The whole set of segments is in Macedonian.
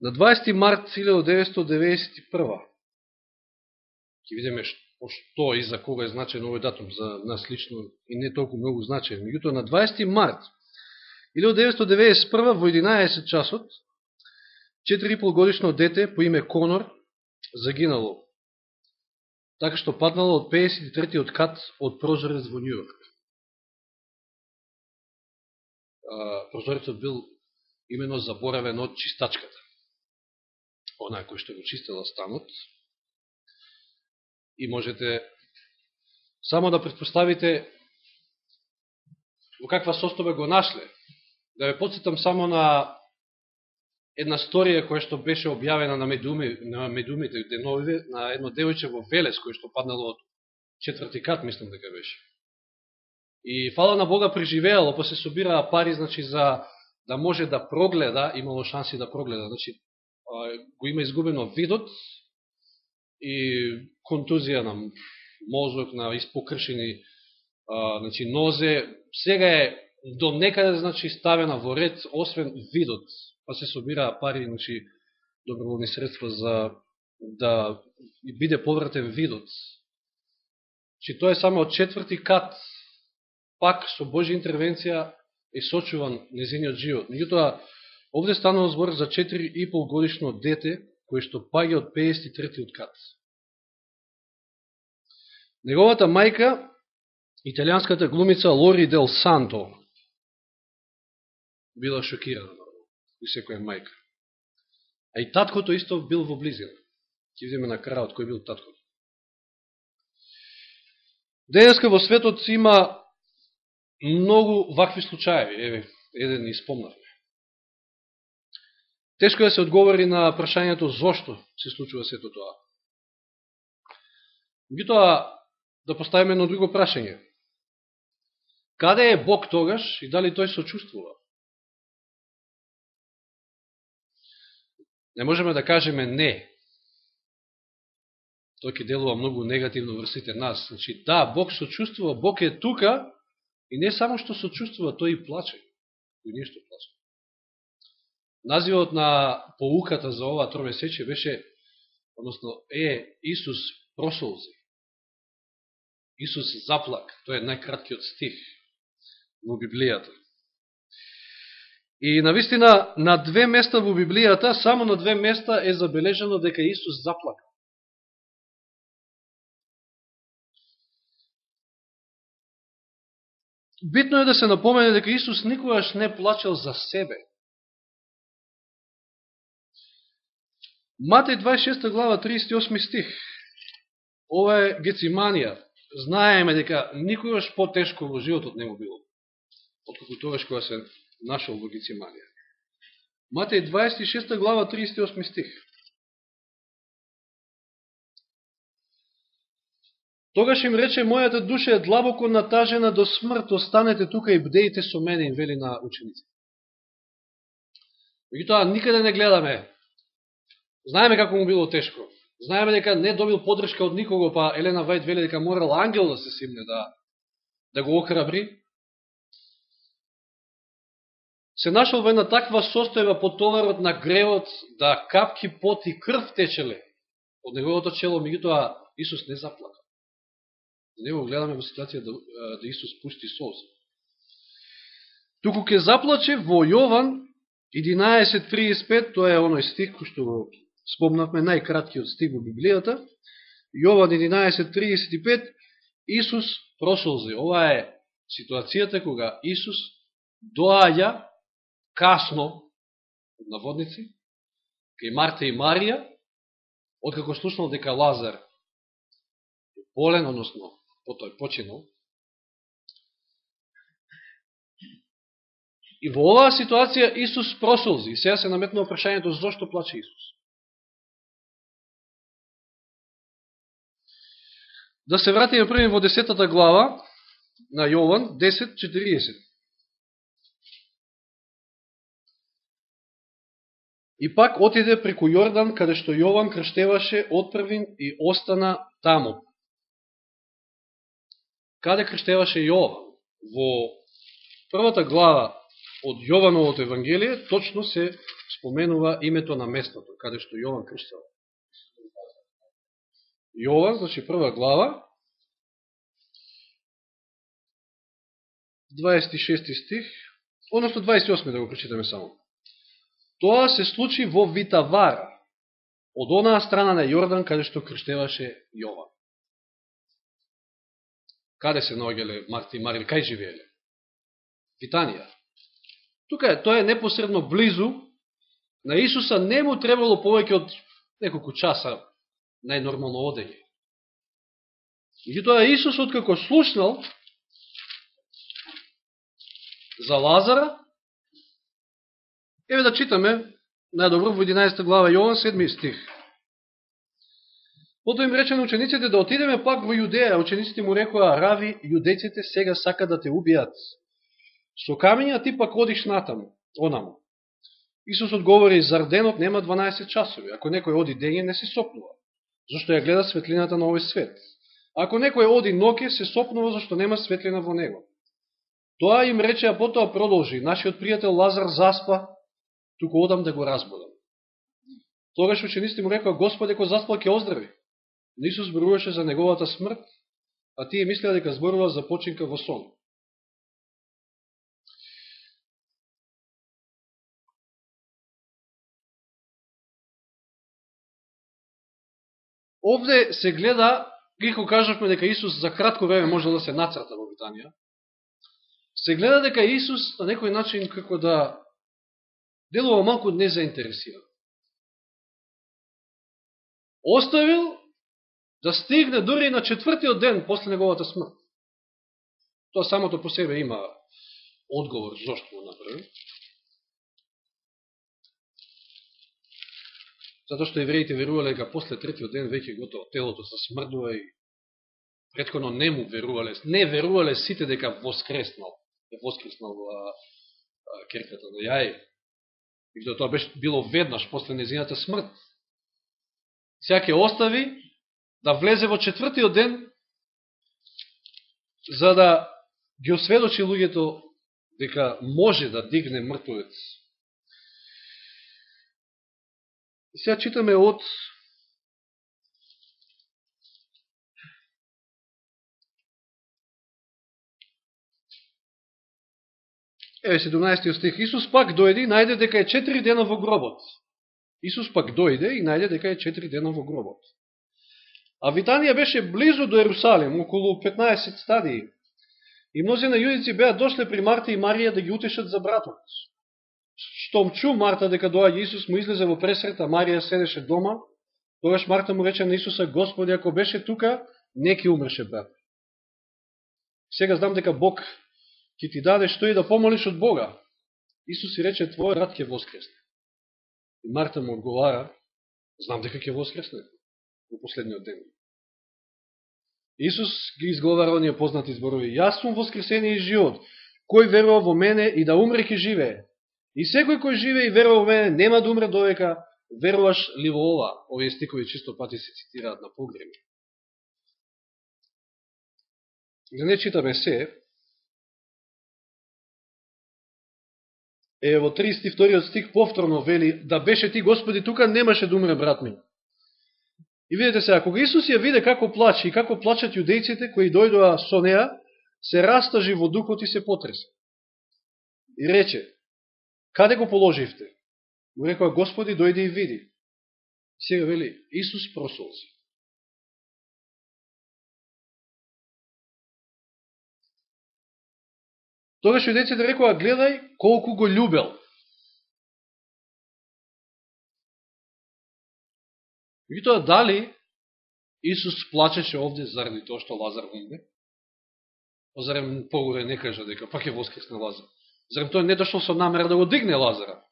На 20. март 1991 ќе видиме што и за кога е значен овој датум за нас лично и не толку многу значен. Меѓутоа на 20. март 1991 во 11 часот 4,5 годишно дете по име Конор загинало така што паднало од 53-тиот кат од прозорец во Нью-Йорк. Прозорецот бил именно заборавен од чистачката она кој што го чистила станот. И можете само да предпоставите во каква состоба го нашле. Да ве подсетам само на една сторија која што беше објавена на, медуми, на медумите деновиве, на едно девојче во Велес, кој што паднало од четврти кат, мислам дека беше. И фала на Бога преживеало, па се собираа пари, значи, за да може да прогледа, имало шанси да прогледа. Значи, го има изгубено видот и контузија на мозок, на испокршени значи, нозе. Сега е до некаде значи, ставена во ред, освен видот па се собира пари, значи, доброволни средства за да биде повратен видот. Че тоа е само од четврти кат, пак со Божја интервенција е сочуван незиниот живот. Меѓутоа, овде станува збор за 4,5 годишно дете, кој што паѓа од 53 кат. Неговата мајка, италијанската глумица Лори Дел Санто, била шокирана и секоја мајка. А и таткото исто бил во близина. Ке видиме на крајот кој бил таткото. Денеска во светот има многу вакви случаеви. Еве, еден испомнавме. Тешко е да се одговори на прашањето зошто се случува сето тоа. Меѓутоа, да поставиме едно друго прашање. Каде е Бог тогаш и дали тој сочувствува? не можеме да кажеме не. Тој ќе делува многу негативно врсите нас. Значи, да, Бог сочувствува, Бог е тука и не само што сочувствува, тој и плаче. Тој нешто плаче. Називот на поуката за ова тромесече беше, односно, е Исус просолзи. Исус заплак. Тој е најкраткиот стих во Библијата. И навистина, на две места во Библијата, само на две места е забележено дека Исус заплака. Битно е да се напомене дека Исус никогаш не плачел за себе. Матеј 26 глава 38 стих. Ова е Гециманија. Знаеме дека никогаш потешко во животот не му било. Откако тогаш кога се нашол во Гециманија. Матеј 26 глава 38 стих. Тогаш им рече, мојата душа е длабоко натажена до смрт, останете тука и бдејте со мене, им вели на учениците. Меѓутоа, никаде не гледаме. Знаеме како му било тешко. Знаеме дека не добил подршка од никого, па Елена Вајд вели дека морал ангел да се симне да, да го охрабри. се нашол во една таква состојба под товарот на гревот, да капки пот и крв течеле од неговото чело, меѓутоа Исус не заплака. За него гледаме во ситуација да, да Исус пушти солз. Туку ке заплаче во Јован 11.35, тоа е оној стих кој што го спомнавме, најкраткиот стиг во Библијата, Јован 11.35, Исус просолзи. Ова е ситуацијата кога Исус доаѓа касно, на наводници, кај Марта и Марија, откако слушнал дека Лазар е болен, односно, потој починал. И во оваа ситуација Исус просолзи. И сега се наметнува прашањето зошто плаче Исус. Да се вратиме први во 10 глава на Јован 10.40. И пак отиде преку Јордан, каде што Јован крштеваше отпрвин и остана таму. Каде крштеваше Јован? Во првата глава од Јовановото Евангелие точно се споменува името на местото, каде што Јован крштел. Јован, значи прва глава, 26 стих, односно 28 да го прочитаме само. Тоа се случи во Витавара, од онаа страна на Јордан, каде што крштеваше Јован. Каде се наоѓале Марти и Марија, кај живееле? Витанија. Тука е, тоа е непосредно близу, на Исуса не му требало повеќе од неколку часа најнормално одење. Меѓутоа Исус, откако слушнал за Лазара, еве да читаме најдобро во 11 глава Јован 7 стих. Пото им рече на учениците да отидеме пак во Јудеја, учениците му рекоа, рави, јудејците сега сака да те убијат. Со камења ти пак одиш натаму, онаму. Исус одговори, зар денот нема 12 часови, ако некој оди денје, не се сопнува, зашто ја гледа светлината на овој свет. Ако некој оди ноке, се сопнува, зашто нема светлина во него. Тоа им рече, а потоа продолжи. Нашиот пријател Лазар заспа, туку одам да го разбудам. Тогаш учениците му рекоа, Господе, ако заспа, ќе оздрави. Не Исус зборуваше за неговата смрт, а тие мислеа дека зборува за починка во сон. Овде се гледа, како кажавме дека Исус за кратко време можел да се нацрта во Битанија, се гледа дека Исус на некој начин како да делува малку незаинтересиран. Оставил да стигне дори на четвртиот ден после неговата смрт. Тоа самото по себе има одговор зашто го направи. Затоа што евреите верувале дека после третиот ден веќе готово телото се смрдува и предходно не му верувале, не верувале сите дека воскреснал, е воскреснал во керката на јај. И што тоа беше било веднаш после незината смрт. Сега ќе остави да влезе во четвртиот ден за да ги осведочи луѓето дека може да дигне мртвец И сега читаме од Еве 17 стих. Исус пак дојде и најде дека е 4 дена во гробот. Исус пак дојде и најде дека е 4 дена во гробот. А Витанија беше близу до Ерусалим, околу 15 стадии. И мнози на јудици беа дошле при Марта и Марија да ги утешат за братот штом чу Марта дека доаѓа Исус, му излезе во пресрета, Марија седеше дома, тогаш Марта му рече на Исуса, Господи, ако беше тука, не ке умреше брат. Сега знам дека Бог ќе ти даде што и да помолиш од Бога. Исус си рече, твој брат ќе воскресне. И Марта му одговара, знам дека ќе воскресне во последниот ден. Исус ги изговара оние познати зборови, јас сум воскресение и живот, кој верува во мене и да умре ќе живее. И секој кој живе и верува во мене, нема да умре довека, веруваш ли во ова? Овие стикови чисто пати се цитираат на погреми. Да не читаме се, е во 32 стих повторно вели, да беше ти Господи, тука немаше да умре брат ми. И видите сега, кога Исус ја виде како плаче и како плачат јудејците кои дојдоа со неа, се растажи во духот и се потресе. И рече, Каде го положивте? Му рекоа, Господи, дојде и види. Сега вели, Исус просолзи. Тогаш јудеците рекоа, гледај колку го љубел. И тоа дали Исус плачеше овде заради тоа што Лазар умре? Озарем па погоре не кажа дека пак е воскресна Лазар. Зарем тој не дошол со намера да го дигне Лазара?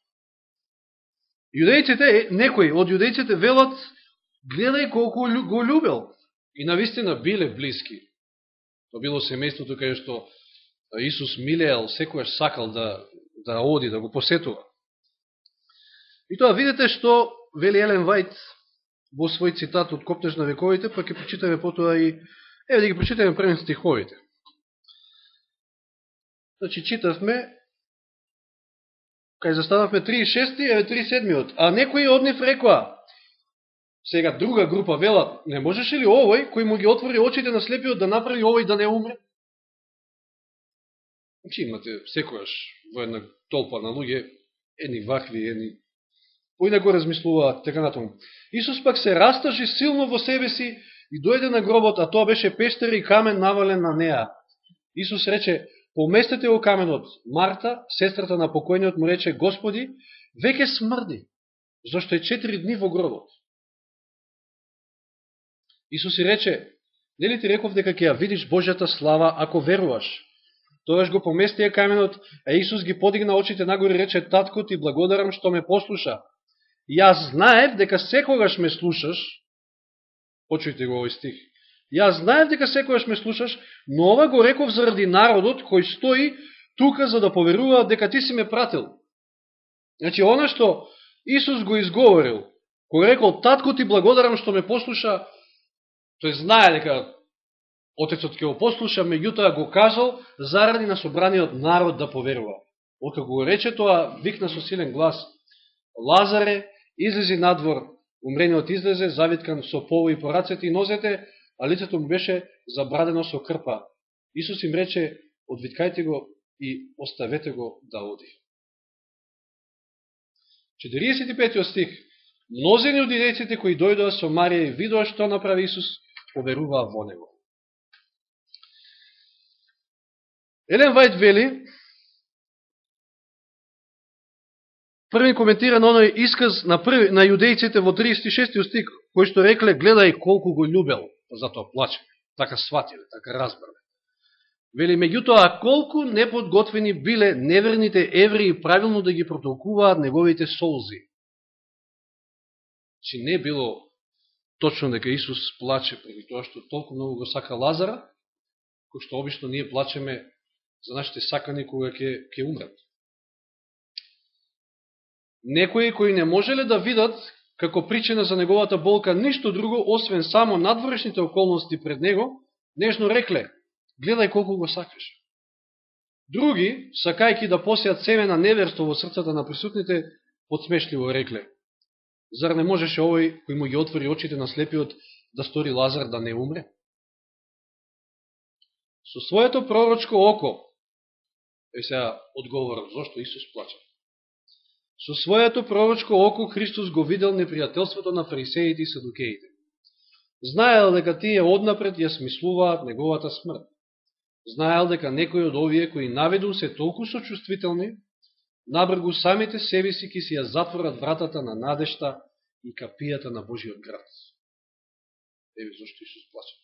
Јудејците, некои од јудејците велат, гледај колку го любел. И навистина биле близки. Тоа било семејството кај што Исус милеел, секојаш сакал да, да оди, да го посетува. И тоа видите што вели Елен Вајт во свој цитат од Коптеж на вековите, па ќе прочитаме потоа и, еве да ги прочитаме пред стиховите. Значи, читавме кај застанавме 36, еве 37, а некои од нив рекоа, сега друга група велат, не можеше ли овој, кој му ги отвори очите на слепиот, да направи овој да не умре? Значи имате секојаш во една толпа на луѓе, едни вакви, едни поинако размислуваат, така натаму. Исус пак се растажи силно во себе си и дојде на гробот, а тоа беше пештер и камен навален на неа. Исус рече, поместете го каменот. Марта, сестрата на покојниот, му рече, Господи, веќе смрди, зашто е четири дни во гробот. Исус и рече, нели ти реков дека ќе ја видиш Божјата слава ако веруваш? Тогаш го поместија каменот, а Исус ги подигна очите нагоре и рече, Татко, ти благодарам што ме послуша. Јас знаев дека секогаш ме слушаш, почујте го овој стих, Јас знаев дека секојаш ме слушаш, но ова го реков заради народот кој стои тука за да поверува дека ти си ме пратил. Значи, она што Исус го изговорил, кој рекол, татко ти благодарам што ме послуша, тој знае дека Отецот ќе го послуша, меѓутоа го кажал заради на собраниот народ да поверува. Откако го рече тоа, викна со силен глас, Лазаре, излези надвор, умрениот излезе, завиткан со полу и по рацете и нозете, а лицето му беше забрадено со крпа. Исус им рече, одвиткајте го и оставете го да оди. 45 стих. Мнозени од идејците кои дојдоа со Марија и видоа што направи Исус, поверуваа во Него. Елен Вајд вели, први коментира на оној исказ на, први, на јудејците во 36 стих, кој што рекле, гледај колку го љубел, Па затоа плачеме, Така сватиле, така разбрале. Вели, меѓутоа, колку неподготвени биле неверните евреи правилно да ги протолкуваат неговите солзи. Чи не било точно дека Исус плаче преди тоа што толку многу го сака Лазара, кој што обично ние плачеме за нашите сакани кога ќе, ќе умрат. Некои кои не можеле да видат како причина за неговата болка ништо друго, освен само надворешните околности пред него, нежно рекле, гледај колку го сакаш. Други, сакајки да посејат семе на неверство во срцата на присутните, подсмешливо рекле. Зар не можеше овој, кој му ги отвори очите на слепиот, да стори Лазар да не умре? Со своето пророчко око, е сега одговорот, зашто Исус плача. Со својато пророчко око Христос го видел непријателството на фарисеите и садукеите. Знаел дека тие однапред ја смислуваат неговата смрт. Знаел дека некои од овие кои наведу се толку сочувствителни, набргу самите себе си ки си ја затворат вратата на надешта и капијата на Божиот град. Еве зашто Исус плача.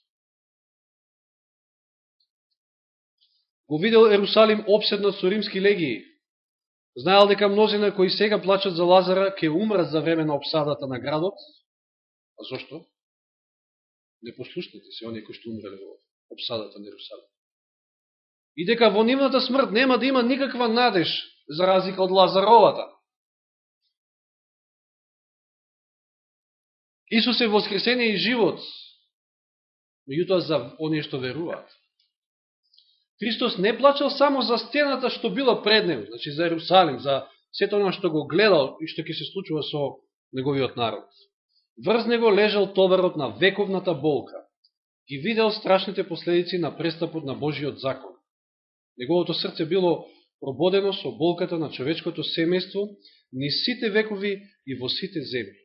Го видел Ерусалим обседнат со римски легии, Знаел дека мнозина кои сега плачат за Лазара ќе умрат за време на обсадата на градот. А зашто? Непослушните се оние кои што умреле во обсадата на Иерусалим. И дека во нивната смрт нема да има никаква надеж за разлика од Лазаровата. Исус е воскресение и живот, меѓутоа за оние што веруваат. Христос не плачал само за стената што била пред него, значи за Ерусалим, за сето оно што го гледал и што ќе се случува со неговиот народ. Врз него лежал товарот на вековната болка. Ги видел страшните последици на престапот на Божиот закон. Неговото срце било прободено со болката на човечкото семејство ни сите векови и во сите земји.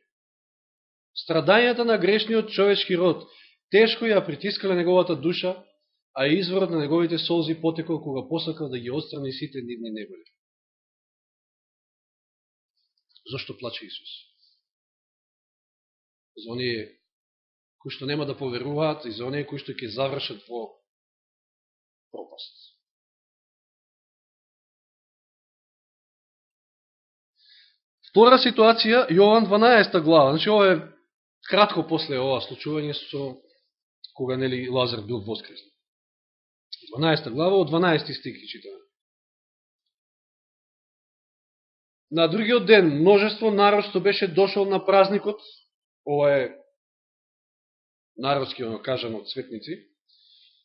Страдањата на грешниот човечки род тешко ја притискале неговата душа а изворот на неговите солзи потекол кога посакал да ги отстрани сите нивни неболи. Зошто плаче Исус? За оние кои што нема да поверуваат и за оние кои што ќе завршат во пропаст. Втора ситуација, Јован 12 глава. Значи, ова е кратко после ова случување со кога нели Лазар бил воскреснат. 12 глава, од 12 стих читаме. На другиот ден, множество народ што беше дошол на празникот, ова е народски, оно кажано од светници,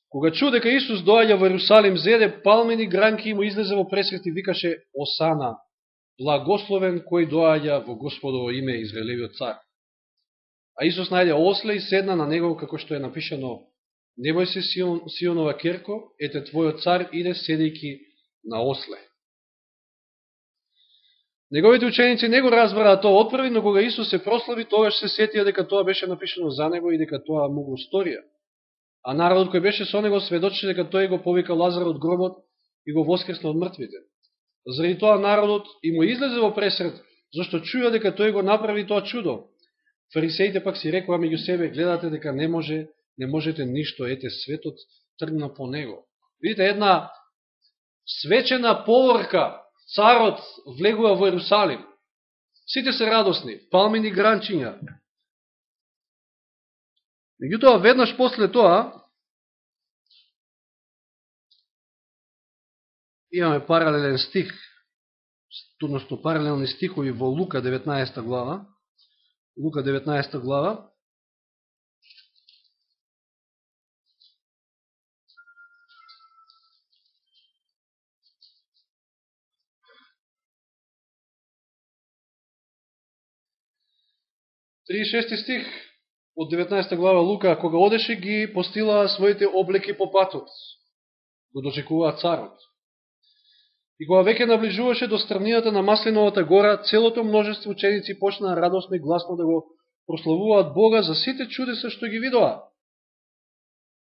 кога чу дека Исус доаѓа во Иерусалим, зеде палмени гранки и му излезе во пресвет и викаше Осана, благословен кој доаѓа во Господово име Израелевиот цар. А Исус најде осле и седна на него, како што е напишано, не бој се Сион, Сионова керко, ете твојот цар иде седејки на осле. Неговите ученици не го разбраа тоа отпрви, но кога Исус се прослави, тогаш се сетија дека тоа беше напишано за него и дека тоа му го сторија. А народот кој беше со него сведочи дека тој го повика Лазар од гробот и го воскресна од мртвите. Заради тоа народот и му излезе во пресред, зашто чуја дека тој го направи тоа чудо. Фарисеите пак си рекоа меѓу себе, гледате дека не може, не можете ништо, ете светот тргна по него. Видите, една свечена поворка царот влегува во Ерусалим. Сите се радосни, палмини гранчиња. Меѓутоа, веднаш после тоа, имаме паралелен стих, односно паралелни стихови во Лука 19 глава, Лука 19 глава, 36 стих од 19 глава Лука, кога одеше ги постилаа своите облеки по патот, го дочекуваа царот. И кога веќе наближуваше до странината на Маслиновата гора, целото множество ученици почнаа радосно и гласно да го прославуваат Бога за сите чудеса што ги видоа.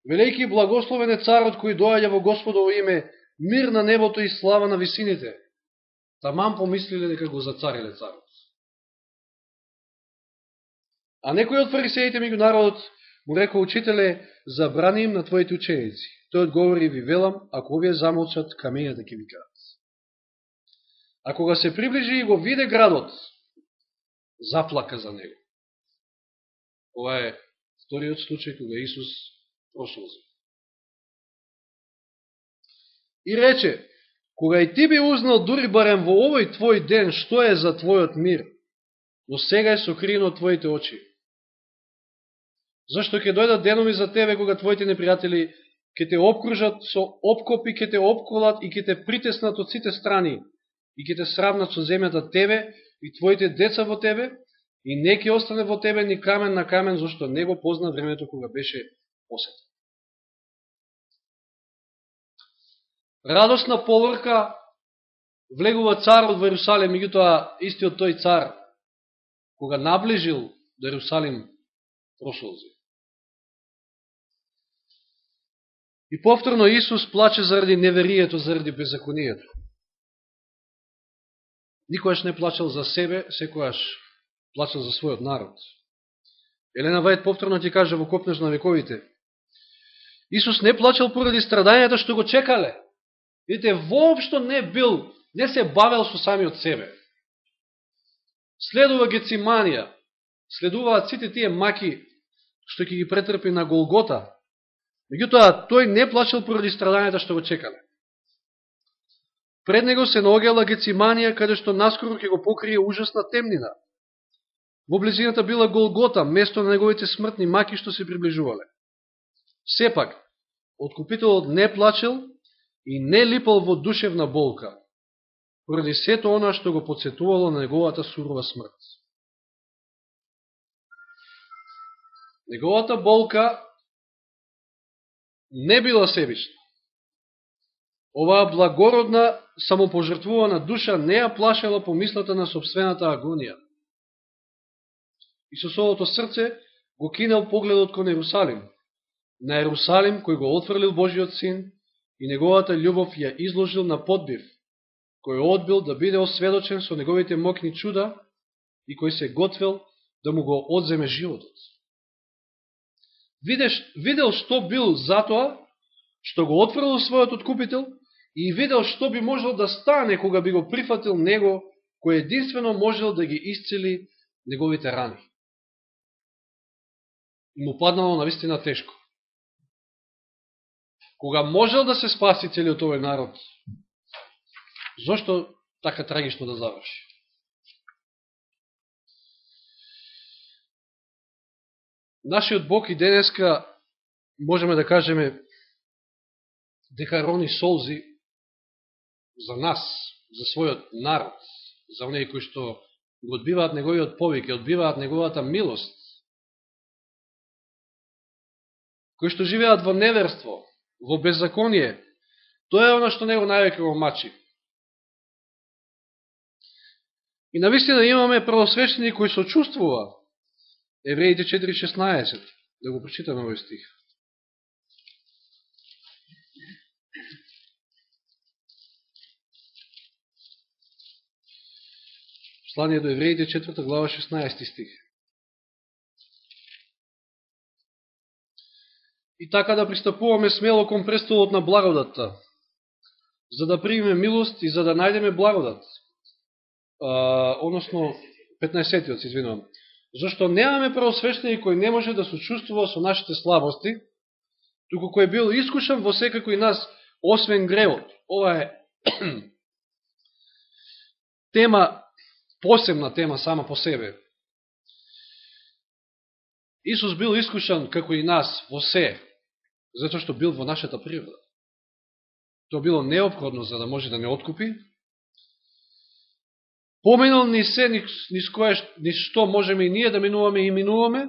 Велики благословен е царот кој доаѓа во Господово име, мир на небото и слава на висините. Тамам помислиле дека го зацариле царот. А некој од фарисеите меѓу народот му рекол, учителе, забрани им на твоите ученици. Тој одговори ви велам, ако овие замолчат, камењата ќе ви кажат. А кога се приближи и го виде градот, заплака за него. Ова е вториот случај кога Исус прослози. И рече, кога и ти би узнал дури барем во овој твој ден што е за твојот мир, но сега е сокриено од твоите очи, Зашто ќе дојдат денови за тебе кога твоите непријатели ќе те обкружат со обкопи, ќе те обколат и ќе те притеснат од сите страни и ќе те сравнат со земјата тебе и твоите деца во тебе и не ќе остане во тебе ни камен на камен, зашто не го позна времето кога беше посетен. Радосна поврка влегува царот во Иерусалим, меѓутоа истиот тој цар, кога наближил до Иерусалим, прошлози. И повторно Исус плаче заради неверијето, заради беззаконијето. Никојаш не плачал за себе, секојаш плачал за својот народ. Елена Вајд повторно ти каже во Копнеж на вековите. Исус не плачал поради страдањата што го чекале. Видите, воопшто не бил, не се бавел со самиот себе. Следува Гециманија, следуваат сите тие маки што ќе ги претрпи на Голгота, Меѓутоа, тој не плачел поради страдањата што го чекале. Пред него се наогела Гециманија, каде што наскоро ќе го покрие ужасна темнина. Во близината била Голгота, место на неговите смртни маки што се приближувале. Сепак, откупителот не плачел и не липал во душевна болка, поради сето она што го подсетувало на неговата сурова смрт. Неговата болка не била себична. Оваа благородна, самопожртвувана душа не ја плашела помислата на собствената агонија. И со Исусовото срце го кинал погледот кон Ерусалим, на Ерусалим кој го отфрлил Божиот син и неговата љубов ја изложил на подбив, кој одбил да биде осведочен со неговите мокни чуда и кој се готвел да му го одземе животот видеш, видел што бил затоа, што го отврл својот откупител и видел што би можел да стане кога би го прифатил него, кој единствено можел да ги исцели неговите рани. И му паднало на вистина тешко. Кога можел да се спаси целиот овој народ, зошто така трагично да заврши? Нашиот Бог и денеска можеме да кажеме дека рони солзи за нас, за својот народ, за оние кои што го одбиваат неговиот повик, одбиваат неговата милост, кои што живеат во неверство, во беззаконие, тоа е оно што него највеќе го мачи. И навистина имаме правосвещени кои сочувствува. Евреите 4.16. Да го прочитаме овој стих. Послание до Евреите, 4 глава, 16 стих. И така да пристапуваме смело кон престолот на благодатта, за да примеме милост и за да најдеме благодат. А, односно, 15-тиот, извинувам. Зашто немаме правосвещени кој не може да сочувствува со нашите слабости, туку кој бил искушен во секако и нас, освен гревот. Ова е тема посебна тема сама по себе. Исус бил искушан, како и нас, во се, затоа што бил во нашата природа. Тоа било необходно за да може да не откупи. Поминал ни се, ни, ни, ское, ни што можеме и ние да минуваме и минуваме,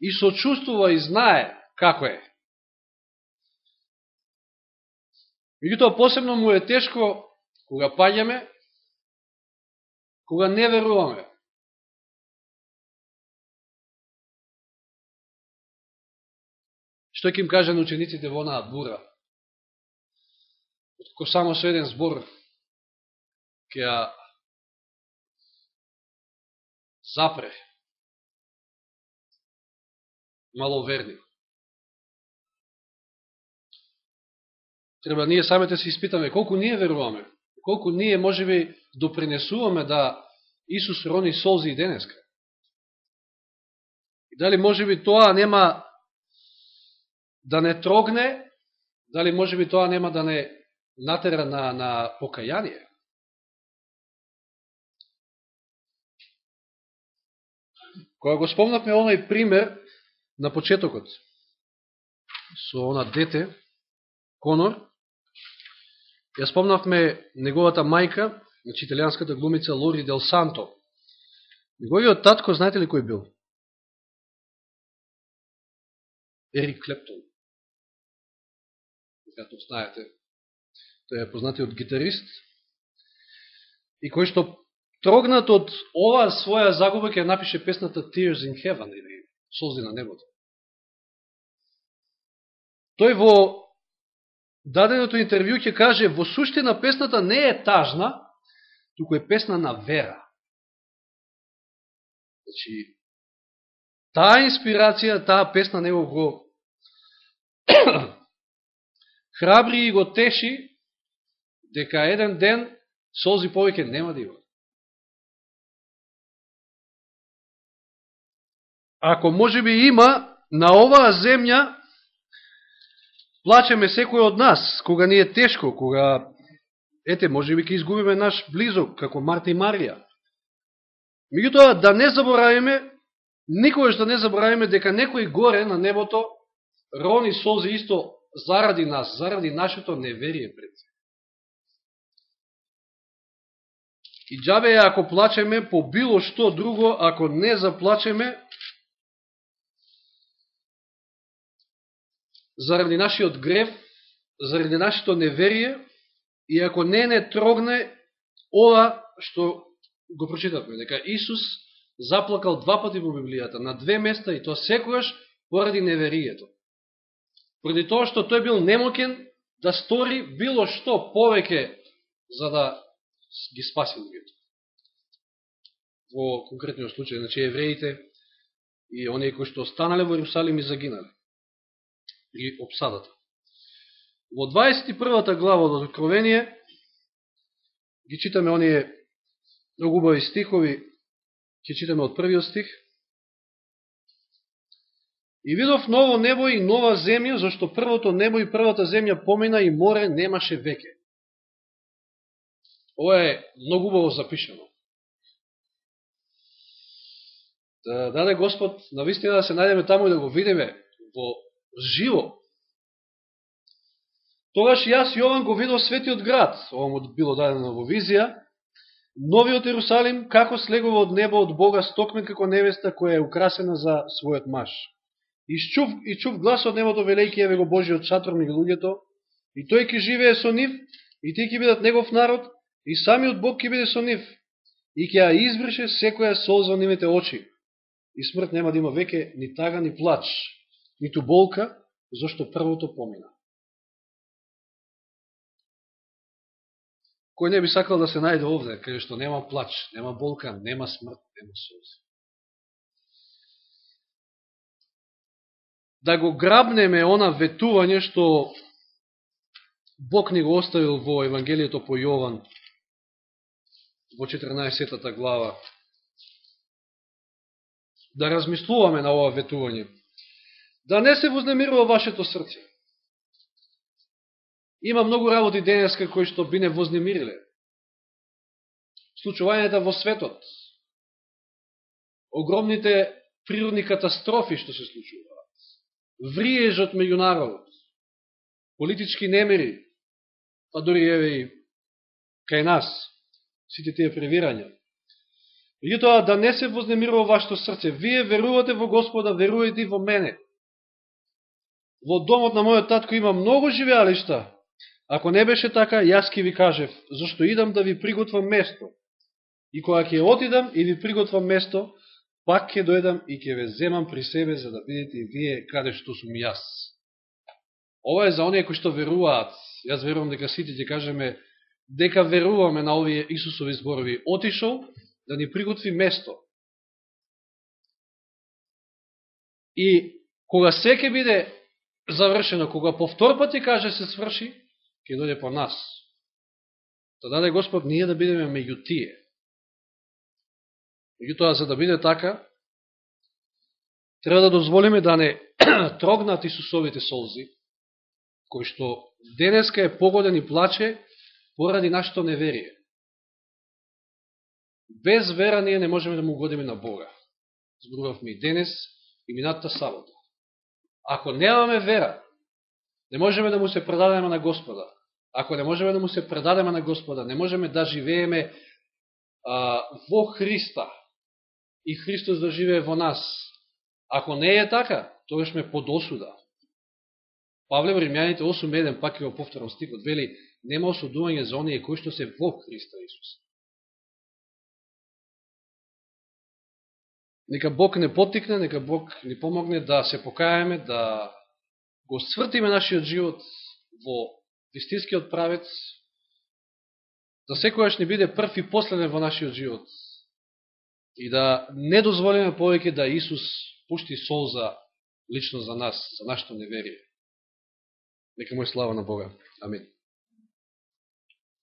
и сочувствува и знае како е. Меѓутоа, посебно му е тешко кога паѓаме кога не веруваме. Што ќе им кажа на учениците во онаа бура? Откако само со еден збор ќе ја запре маловерни. Треба ние самите се испитаме колку ние веруваме колку ние можеби допринесуваме да Исус рони солзи и денеска. И дали можеби тоа нема да не трогне, дали може би тоа нема да не натера на, на покаяние. Кога го спомнавме оној пример на почетокот, со она дете, Конор, Ја спомнавме неговата мајка, значи италијанската глумица Лори Дел Санто. Неговиот татко, знаете ли кој бил? Ерик Клептон. Като знаете, тој е познатиот гитарист. И кој што трогнат од ова своја загуба ќе напише песната Tears in Heaven или Солзи на небото. Тој во даденото интервју ќе каже, во суштина песната не е тажна, туку е песна на вера. Значи, таа инспирација, таа песна него го храбри и го теши, дека еден ден солзи повеќе нема да има. Ако може би има, на оваа земја плачеме секој од нас, кога ни е тешко, кога, ете, може би ќе изгубиме наш близок, како Марта и Марија. Меѓутоа, да не заборавиме, никогаш да не заборавиме дека некој горе на небото рони солзи исто заради нас, заради нашето неверие пред. И джабе ако плачеме по било што друго, ако не заплачеме заради нашиот грев, заради нашето неверие, и ако не не трогне ова што го прочитавме, дека Исус заплакал два пати во Библијата, на две места, и тоа секојаш поради неверието. Поради тоа што тој бил немокен да стори било што повеќе за да ги спаси луѓето. Во конкретниот случај, значи евреите и оние кои што останале во Иерусалим и загинале при обсадата. Во 21 глава од Откровение ги читаме оние многу убави стихови, ќе читаме од првиот стих. И видов ново небо и нова земја, зашто првото небо и првата земја помина и море немаше веке. Ова е многу убаво запишено. Да даде Господ навистина да се најдеме таму и да го видиме во живо. Тогаш јас Јован го видов светиот град, ова му било дадено во визија, Новиот Ерусалим, како слегува од небо од Бога, стокмен како невеста, која е украсена за својот маж. И чув, и чув глас од небото, велејки еве го Божиот шатор меѓу луѓето, и тој ќе живее со нив, и тие ќе бидат негов народ, и самиот Бог ќе биде со нив, и ќе ја избрише секоја солза нивните очи. И смрт нема да има веке ни тага, ни плач, ниту болка, зашто првото помина. Кој не би сакал да се најде овде, каде што нема плач, нема болка, нема смрт, нема сози. Да го грабнеме она ветување што Бог ни го оставил во Евангелието по Јован, во 14 глава. Да размислуваме на ова ветување. Да не се вознемирува вашето срце. Има многу работи денеска кои што би не вознемириле. Случувањата во светот. Огромните природни катастрофи што се случуваат. Вриежот меѓу народот. Политички немери. Па дори еве и кај нас. Сите тие превирања. тоа да не се вознемирува вашето срце. Вие верувате во Господа, верувате и во мене. Во домот на мојот татко има многу живеалишта. Ако не беше така, јас ке ви кажев, зашто идам да ви приготвам место. И кога ќе отидам и ви приготвам место, пак ќе дојдам и ќе ве земам при себе, за да видите и вие каде што сум јас. Ова е за оние кои што веруваат. Јас верувам дека сите ќе кажеме дека веруваме на овие Исусови зборови. Отишол да ни приготви место. И кога се ќе биде завршено, кога повтор пати каже се сврши, ќе дојде по нас. Да даде Господ ние да бидеме меѓу тие. Меѓутоа, за да биде така, треба да дозволиме да не трогнат Исусовите солзи, кој што денеска е погоден и плаче поради нашето неверие. Без вера ние не можеме да му годиме на Бога. Зборувавме и денес и минатата сабота. Ако немаме вера, не можеме да му се предадеме на Господа. Ако не можеме да му се предадеме на Господа, не можеме да живееме а, во Христа и Христос да живее во нас. Ако не е така, тоа сме под осуда. Павле во Римјаните 8.1, пак ќе го повторам стикот, вели, нема осудување за оние кои што се во Христа Исус. Нека Бог не потикне, нека Бог ни помогне да се покајаме, да го свртиме нашиот живот во вистинскиот правец, да секојаш не биде прв и последен во нашиот живот и да не дозволиме повеќе да Исус пушти солза лично за нас, за нашето неверие. Нека му е слава на Бога. Амин.